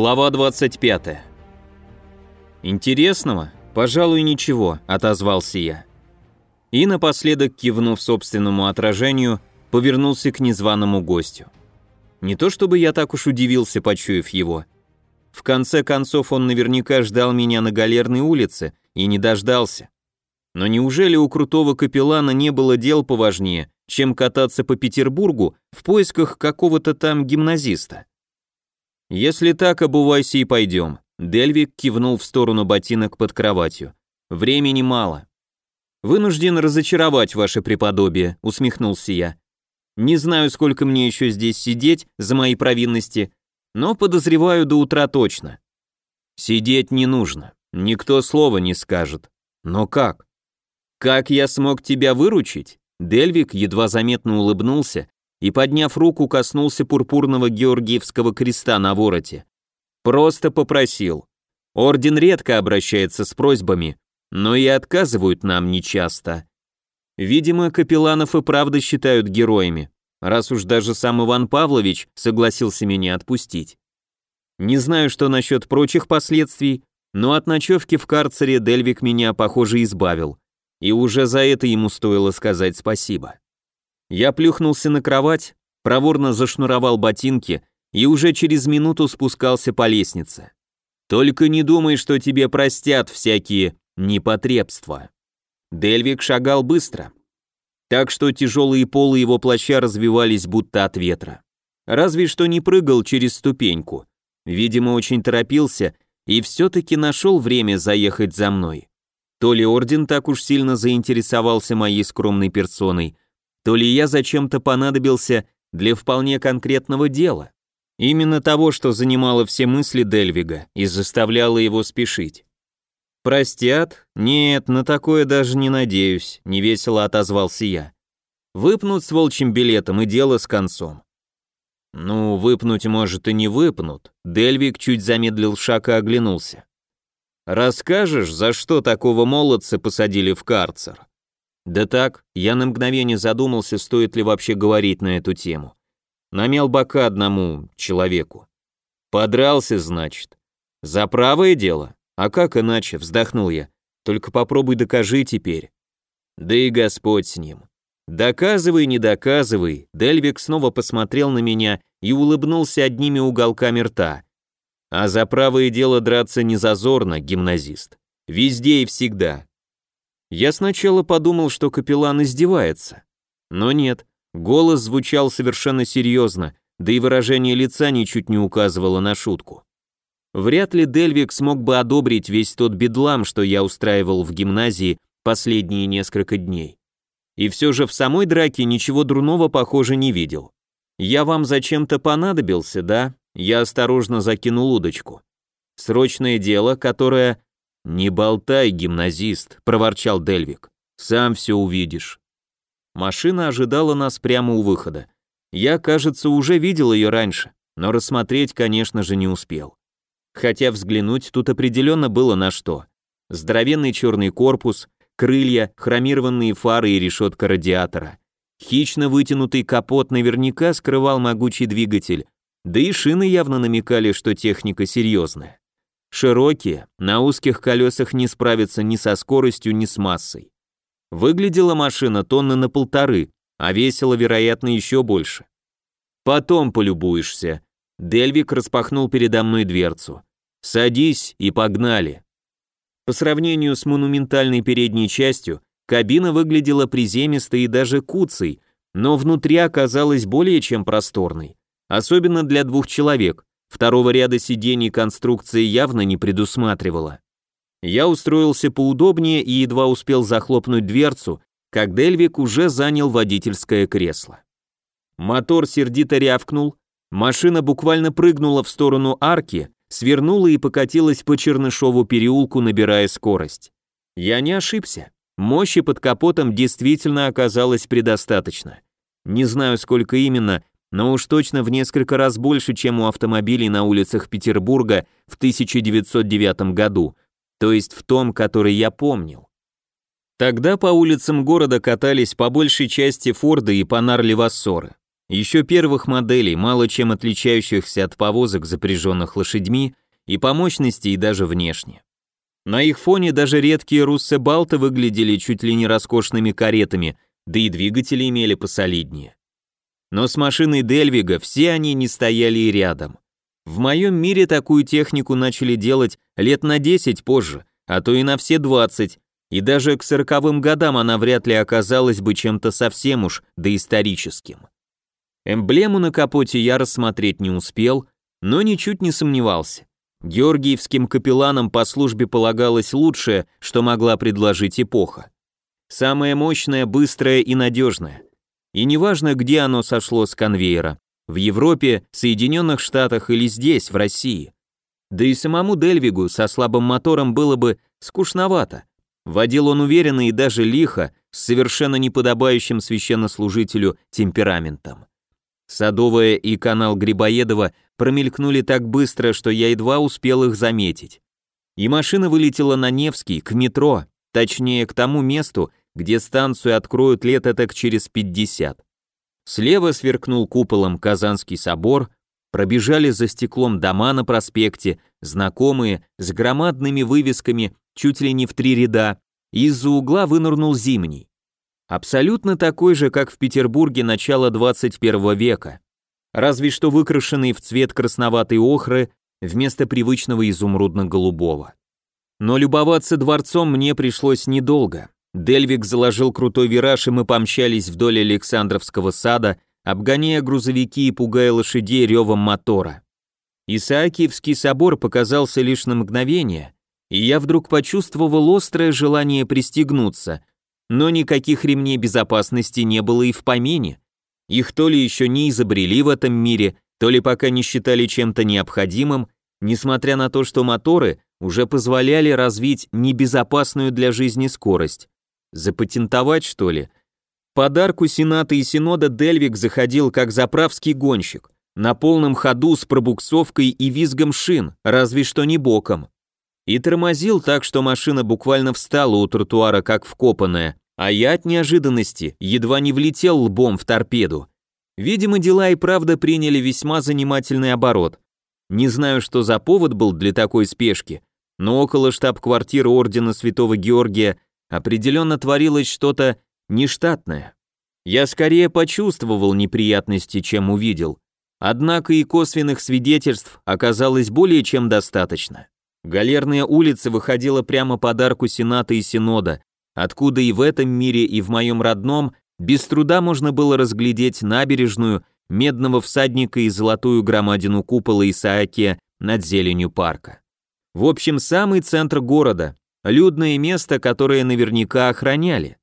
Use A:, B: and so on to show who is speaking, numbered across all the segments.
A: Глава 25. Интересного? Пожалуй, ничего, отозвался я. И напоследок, кивнув собственному отражению, повернулся к незваному гостю. Не то чтобы я так уж удивился, почуяв его. В конце концов, он наверняка ждал меня на Галерной улице и не дождался. Но неужели у крутого капеллана не было дел поважнее, чем кататься по Петербургу в поисках какого-то там гимназиста? «Если так, обувайся и пойдем», — Дельвик кивнул в сторону ботинок под кроватью. «Времени мало». «Вынужден разочаровать ваше преподобие», — усмехнулся я. «Не знаю, сколько мне еще здесь сидеть за мои провинности, но подозреваю до утра точно». «Сидеть не нужно, никто слова не скажет. Но как?» «Как я смог тебя выручить?» Дельвик едва заметно улыбнулся и, подняв руку, коснулся пурпурного Георгиевского креста на вороте. Просто попросил. Орден редко обращается с просьбами, но и отказывают нам нечасто. Видимо, капелланов и правда считают героями, раз уж даже сам Иван Павлович согласился меня отпустить. Не знаю, что насчет прочих последствий, но от ночевки в карцере Дельвик меня, похоже, избавил, и уже за это ему стоило сказать спасибо. Я плюхнулся на кровать, проворно зашнуровал ботинки и уже через минуту спускался по лестнице. Только не думай, что тебе простят всякие непотребства. Дельвик шагал быстро, так что тяжелые полы его плаща развивались будто от ветра. Разве что не прыгал через ступеньку. Видимо, очень торопился и все-таки нашел время заехать за мной. То ли орден так уж сильно заинтересовался моей скромной персоной, то ли я зачем-то понадобился для вполне конкретного дела. Именно того, что занимало все мысли Дельвига и заставляло его спешить. «Простят? Нет, на такое даже не надеюсь», — невесело отозвался я. «Выпнут с волчьим билетом и дело с концом». «Ну, выпнуть, может, и не выпнут», — Дельвиг чуть замедлил шаг и оглянулся. «Расскажешь, за что такого молодца посадили в карцер?» Да так, я на мгновение задумался, стоит ли вообще говорить на эту тему. Намел бока одному человеку. Подрался, значит. За правое дело? А как иначе, вздохнул я. Только попробуй докажи теперь. Да и Господь с ним. Доказывай, не доказывай. Дельвик снова посмотрел на меня и улыбнулся одними уголками рта. А за правое дело драться не зазорно, гимназист. Везде и всегда. Я сначала подумал, что капеллан издевается. Но нет, голос звучал совершенно серьезно, да и выражение лица ничуть не указывало на шутку. Вряд ли Дельвик смог бы одобрить весь тот бедлам, что я устраивал в гимназии последние несколько дней. И все же в самой драке ничего дурного, похоже, не видел. Я вам зачем-то понадобился, да? Я осторожно закинул удочку. Срочное дело, которое «Не болтай, гимназист», — проворчал Дельвик. «Сам все увидишь». Машина ожидала нас прямо у выхода. Я, кажется, уже видел ее раньше, но рассмотреть, конечно же, не успел. Хотя взглянуть тут определенно было на что. Здоровенный черный корпус, крылья, хромированные фары и решетка радиатора. Хищно вытянутый капот наверняка скрывал могучий двигатель, да и шины явно намекали, что техника серьезная. Широкие, на узких колесах не справятся ни со скоростью, ни с массой. Выглядела машина тонны на полторы, а весила, вероятно, еще больше. Потом полюбуешься. Дельвик распахнул передо мной дверцу. Садись и погнали. По сравнению с монументальной передней частью, кабина выглядела приземистой и даже куцей, но внутри оказалась более чем просторной, особенно для двух человек, Второго ряда сидений конструкция явно не предусматривала. Я устроился поудобнее и едва успел захлопнуть дверцу, как Дельвик уже занял водительское кресло. Мотор сердито рявкнул, машина буквально прыгнула в сторону арки, свернула и покатилась по Чернышову переулку, набирая скорость. Я не ошибся. Мощи под капотом действительно оказалось предостаточно. Не знаю, сколько именно, но уж точно в несколько раз больше, чем у автомобилей на улицах Петербурга в 1909 году, то есть в том, который я помнил. Тогда по улицам города катались по большей части Форды и Панар Левассоры. еще первых моделей, мало чем отличающихся от повозок, запряженных лошадьми, и по мощности, и даже внешне. На их фоне даже редкие руссы-балты выглядели чуть ли не роскошными каретами, да и двигатели имели посолиднее. Но с машиной Дельвига все они не стояли и рядом. В моем мире такую технику начали делать лет на 10 позже, а то и на все 20, и даже к сороковым годам она вряд ли оказалась бы чем-то совсем уж доисторическим. Эмблему на капоте я рассмотреть не успел, но ничуть не сомневался. Георгиевским капелланам по службе полагалось лучшее, что могла предложить эпоха. Самое мощное, быстрое и надежное. И неважно, где оно сошло с конвейера, в Европе, Соединенных Штатах или здесь, в России. Да и самому Дельвигу со слабым мотором было бы скучновато. Водил он уверенно и даже лихо, с совершенно неподобающим священнослужителю темпераментом. Садовая и канал Грибоедова промелькнули так быстро, что я едва успел их заметить. И машина вылетела на Невский, к метро, точнее к тому месту, где станцию откроют лет так через 50. Слева сверкнул куполом Казанский собор, пробежали за стеклом дома на проспекте, знакомые, с громадными вывесками чуть ли не в три ряда, из-за угла вынырнул зимний. Абсолютно такой же, как в Петербурге начала 21 века, разве что выкрашенный в цвет красноватой охры вместо привычного изумрудно-голубого. Но любоваться дворцом мне пришлось недолго. Дельвик заложил крутой вираж, и мы помчались вдоль Александровского сада, обгоняя грузовики и пугая лошадей ревом мотора. Исаакиевский собор показался лишь на мгновение, и я вдруг почувствовал острое желание пристегнуться, но никаких ремней безопасности не было и в помине. Их то ли еще не изобрели в этом мире, то ли пока не считали чем-то необходимым, несмотря на то, что моторы уже позволяли развить небезопасную для жизни скорость. Запатентовать, что ли? Подарку Сената и Синода Дельвик заходил как заправский гонщик, на полном ходу с пробуксовкой и визгом шин, разве что не боком. И тормозил так, что машина буквально встала у тротуара как вкопанная, а я от неожиданности едва не влетел лбом в торпеду. Видимо, дела и правда приняли весьма занимательный оборот. Не знаю, что за повод был для такой спешки, но около штаб-квартиры Ордена Святого Георгия определенно творилось что-то нештатное. Я скорее почувствовал неприятности, чем увидел. Однако и косвенных свидетельств оказалось более чем достаточно. Галерная улица выходила прямо под арку Сената и Синода, откуда и в этом мире, и в моем родном без труда можно было разглядеть набережную, медного всадника и золотую громадину купола Исаакия над зеленью парка. В общем, самый центр города, людное место, которое наверняка охраняли.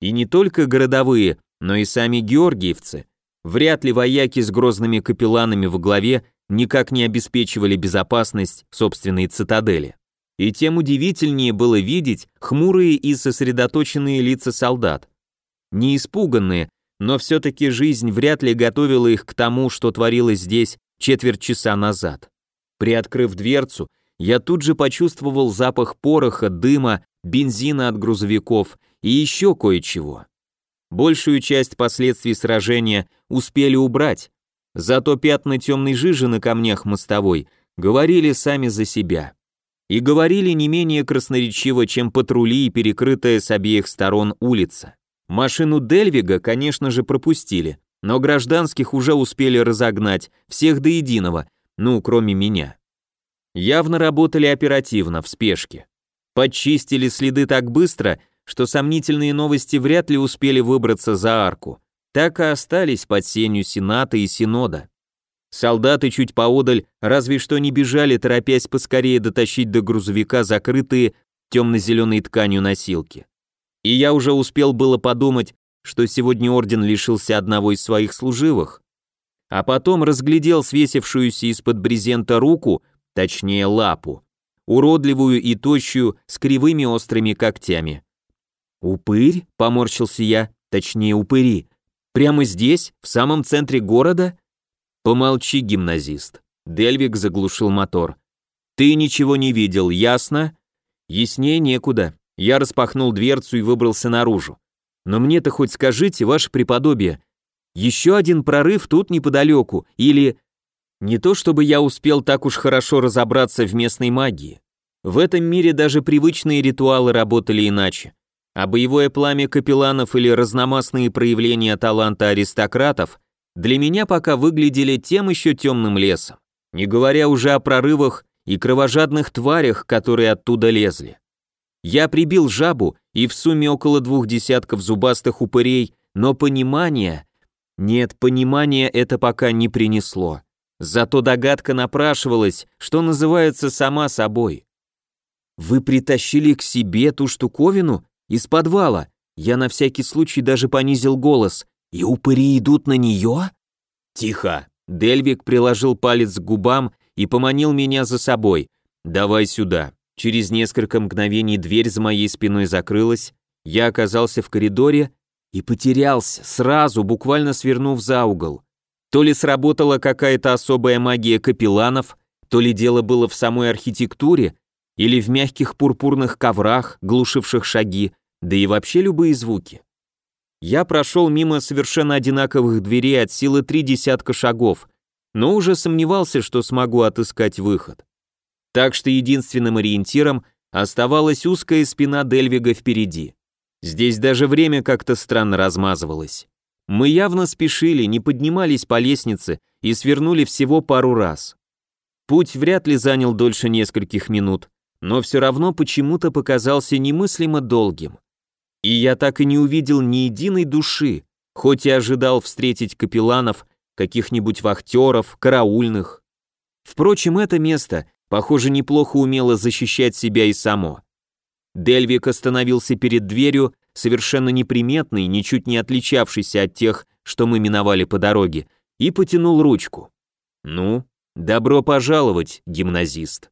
A: И не только городовые, но и сами георгиевцы. Вряд ли вояки с грозными капелланами во главе никак не обеспечивали безопасность собственной цитадели. И тем удивительнее было видеть хмурые и сосредоточенные лица солдат. Не испуганные, но все-таки жизнь вряд ли готовила их к тому, что творилось здесь четверть часа назад. Приоткрыв дверцу, я тут же почувствовал запах пороха, дыма, бензина от грузовиков и еще кое-чего. Большую часть последствий сражения успели убрать, зато пятна темной жижи на камнях мостовой говорили сами за себя. И говорили не менее красноречиво, чем патрули и перекрытая с обеих сторон улица. Машину Дельвига, конечно же, пропустили, но гражданских уже успели разогнать, всех до единого, ну, кроме меня явно работали оперативно, в спешке. Подчистили следы так быстро, что сомнительные новости вряд ли успели выбраться за арку, так и остались под сенью Сената и Синода. Солдаты чуть поодаль разве что не бежали, торопясь поскорее дотащить до грузовика закрытые темно-зеленой тканью носилки. И я уже успел было подумать, что сегодня орден лишился одного из своих служивых, а потом разглядел свесившуюся из-под брезента руку точнее лапу, уродливую и тощую, с кривыми острыми когтями. «Упырь?» — поморщился я, точнее упыри. «Прямо здесь, в самом центре города?» «Помолчи, гимназист». Дельвик заглушил мотор. «Ты ничего не видел, ясно?» «Яснее некуда». Я распахнул дверцу и выбрался наружу. «Но мне-то хоть скажите, ваше преподобие, Еще один прорыв тут неподалеку, или... Не то чтобы я успел так уж хорошо разобраться в местной магии. В этом мире даже привычные ритуалы работали иначе. А боевое пламя капелланов или разномастные проявления таланта аристократов для меня пока выглядели тем еще темным лесом, не говоря уже о прорывах и кровожадных тварях, которые оттуда лезли. Я прибил жабу и в сумме около двух десятков зубастых упырей, но понимание... Нет, понимания это пока не принесло. Зато догадка напрашивалась, что называется сама собой. «Вы притащили к себе ту штуковину? Из подвала?» Я на всякий случай даже понизил голос. «И упыри идут на нее?» «Тихо!» Дельвик приложил палец к губам и поманил меня за собой. «Давай сюда». Через несколько мгновений дверь за моей спиной закрылась, я оказался в коридоре и потерялся, сразу, буквально свернув за угол. То ли сработала какая-то особая магия капелланов, то ли дело было в самой архитектуре, или в мягких пурпурных коврах, глушивших шаги, да и вообще любые звуки. Я прошел мимо совершенно одинаковых дверей от силы три десятка шагов, но уже сомневался, что смогу отыскать выход. Так что единственным ориентиром оставалась узкая спина Дельвига впереди. Здесь даже время как-то странно размазывалось. Мы явно спешили, не поднимались по лестнице и свернули всего пару раз. Путь вряд ли занял дольше нескольких минут, но все равно почему-то показался немыслимо долгим. И я так и не увидел ни единой души, хоть и ожидал встретить капелланов, каких-нибудь вахтеров, караульных. Впрочем, это место Похоже, неплохо умело защищать себя и само. Дельвик остановился перед дверью, совершенно неприметный, ничуть не отличавшийся от тех, что мы миновали по дороге, и потянул ручку. «Ну, добро пожаловать, гимназист».